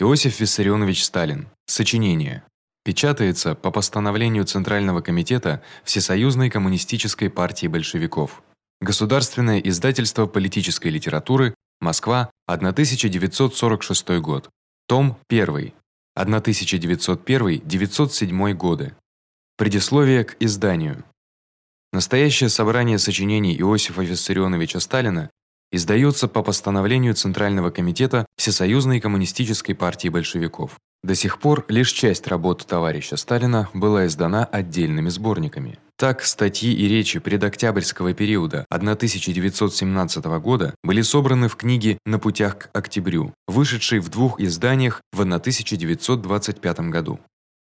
Иосиф Виссарионович Сталин. Сочинение. Печатается по постановлению Центрального комитета Всесоюзной коммунистической партии большевиков. Государственное издательство политической литературы, Москва, 1946 год. Том 1. 1901-907 годы. Предисловие к изданию. Настоящее собрание сочинений Иосифа Виссарионовича Сталина издается по постановлению Центрального комитета Всесоюзной коммунистической партии большевиков. До сих пор лишь часть работ товарища Сталина была издана отдельными сборниками. Так, статьи и речи предоктябрьского периода 1917 года были собраны в книге На путях к октябрю, вышедшей в двух изданиях в 1925 году.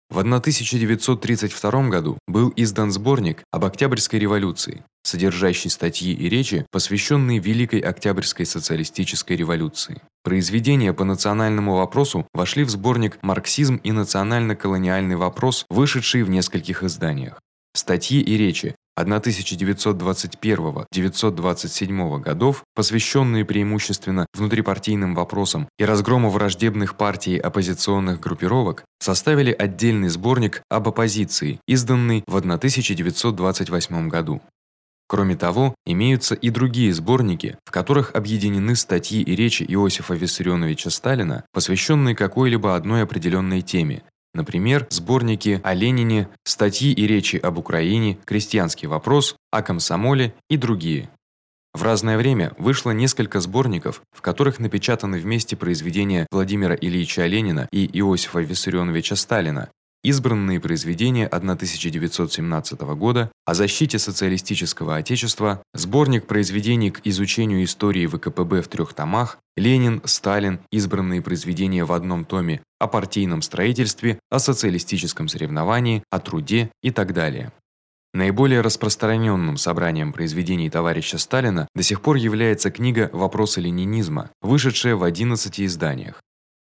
В 1932 году был издан сборник об Октябрьской революции, содержащий статьи и речи, посвященные Великой Октябрьской социалистической революции. Произведения по национальному вопросу вошли в сборник Марксизм и национально-колониальный вопрос, вышедший в нескольких изданиях. Статьи и речи 1921-927 годов, посвященные преимущественно внутрипартийным вопросам и разгрому враждебных партий оппозиционных группировок, составили отдельный сборник об оппозиции, изданный в 1928 году. Кроме того, имеются и другие сборники, в которых объединены статьи и речи Иосифа Виссарионовича Сталина, посвященные какой-либо одной определенной теме, Например, сборники о Ленине, статьи и речи об Украине, крестьянский вопрос, о комсомоле и другие. В разное время вышло несколько сборников, в которых напечатаны вместе произведения Владимира Ильича Ленина и Иосифа Виссарионовича Сталина, избранные произведения 1917 года о защите социалистического отечества, сборник произведений к изучению истории ВКПБ в трех томах, Ленин, Сталин, избранные произведения в одном томе о партийном строительстве, о социалистическом соревновании, о труде и так далее. Наиболее распространенным собранием произведений товарища Сталина до сих пор является книга Вопросы ленинизма, вышедшая в 11 изданиях.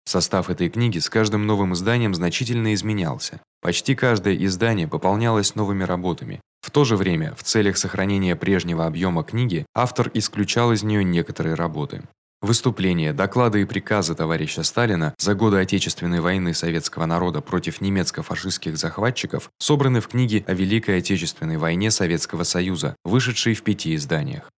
Состав этой книги с каждым новым изданием значительно изменялся. Почти каждое издание пополнялось новыми работами. В то же время, в целях сохранения прежнего объема книги, автор исключал из нее некоторые работы. Выступления, доклады и приказы товарища Сталина за годы Отечественной войны советского народа против немецко-фашистских захватчиков собраны в книге о Великой Отечественной войне Советского Союза, вышедшей в пяти изданиях.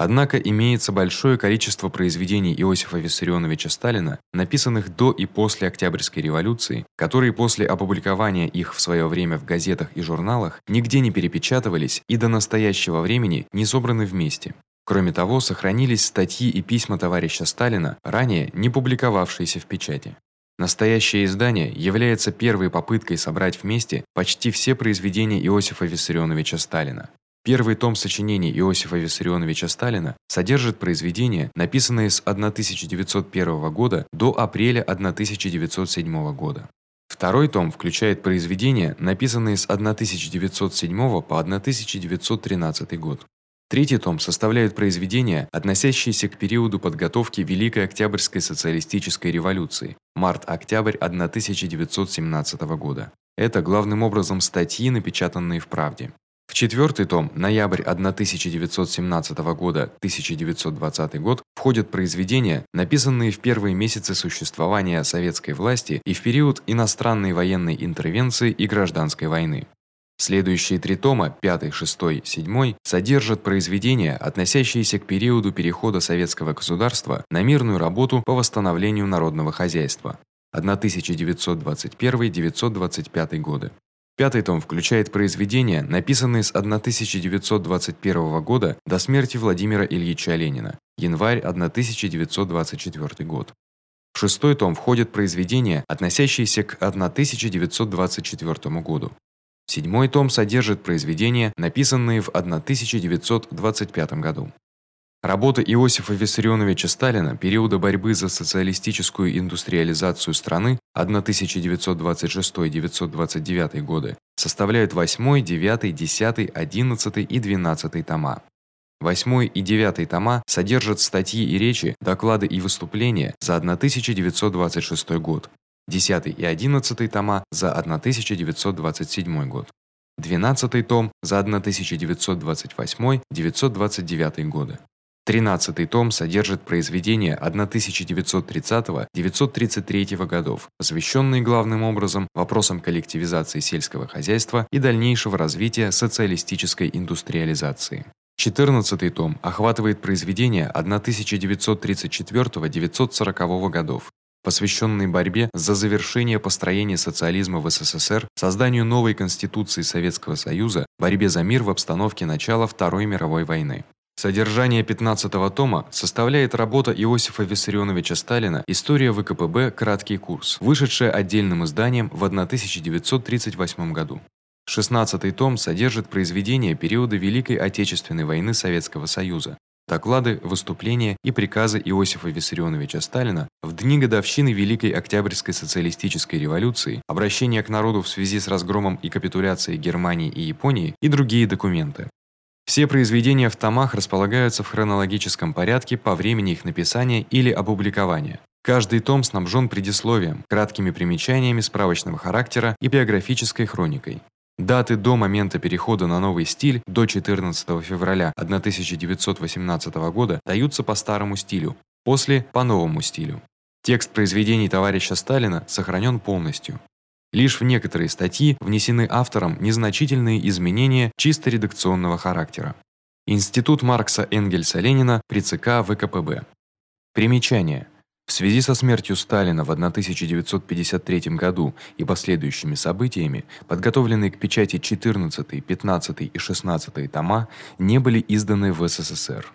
Однако имеется большое количество произведений Иосифа Виссарионовича Сталина, написанных до и после Октябрьской революции, которые после опубликования их в своё время в газетах и журналах нигде не перепечатывались и до настоящего времени не собраны вместе. Кроме того, сохранились статьи и письма товарища Сталина, ранее не публиковавшиеся в печати. Настоящее издание является первой попыткой собрать вместе почти все произведения Иосифа Виссарионовича Сталина. Первый том сочинений Иосифа Виссарионовича Сталина содержит произведения, написанные с 1901 года до апреля 1907 года. Второй том включает произведения, написанные с 1907 по 1913 год. Третий том составляют произведения, относящиеся к периоду подготовки Великой Октябрьской социалистической революции, март-октябрь 1917 года. Это главным образом статьи, напечатанные в Правде. В четвертый том, ноябрь 1917 года 1920 год, входят произведения, написанные в первые месяцы существования советской власти и в период иностранной военной интервенции и гражданской войны. Следующие три тома, 5, 6, 7, содержат произведения, относящиеся к периоду перехода советского государства на мирную работу по восстановлению народного хозяйства 1921-925 годы. Пятый том включает произведения, написанные с 1921 года до смерти Владимира Ильича Ленина, январь 1924 год. В шестой том входят произведения, относящиеся к 1924 году. Седьмой том содержит произведения, написанные в 1925 году. Работы Иосифа Виссарионовича Сталина периода борьбы за социалистическую индустриализацию страны 1926-929 годы составляют 8, 9, 10, 11 и 12 тома. 8 и 9 тома содержат статьи и речи, доклады и выступления за 1926 год, 10 и 11 тома за 1927 год. 12 том за 1928-929 годы. Тринадцатый том содержит произведения 1930-933 годов, посвященные главным образом вопросам коллективизации сельского хозяйства и дальнейшего развития социалистической индустриализации. Четырнадцатый том охватывает произведения 1934-940 годов, посвященные борьбе за завершение построения социализма в СССР, созданию новой конституции Советского Союза, борьбе за мир в обстановке начала Второй мировой войны. Содержание 15-го тома составляет работа Иосифа Виссарионовича Сталина История ВКПБ. Краткий курс, вышедшая отдельным изданием в 1938 году. 16-й том содержит произведения периода Великой Отечественной войны Советского Союза, доклады, выступления и приказы Иосифа Виссарионовича Сталина в дни годовщины Великой Октябрьской социалистической революции, обращение к народу в связи с разгромом и капитуляцией Германии и Японии и другие документы. Все произведения в томах располагаются в хронологическом порядке по времени их написания или опубликования. Каждый том снабжен предисловием, краткими примечаниями справочного характера и биографической хроникой. Даты до момента перехода на новый стиль до 14 февраля 1918 года даются по старому стилю, после по новому стилю. Текст произведений товарища Сталина сохранен полностью. Лишь в некоторые статьи внесены автором незначительные изменения чисто редакционного характера. Институт Маркса Энгельса Ленина при ЦК ВКПБ. Примечание: в связи со смертью Сталина в 1953 году и последующими событиями, подготовленные к печати 14, 15 и 16 тома не были изданы в СССР.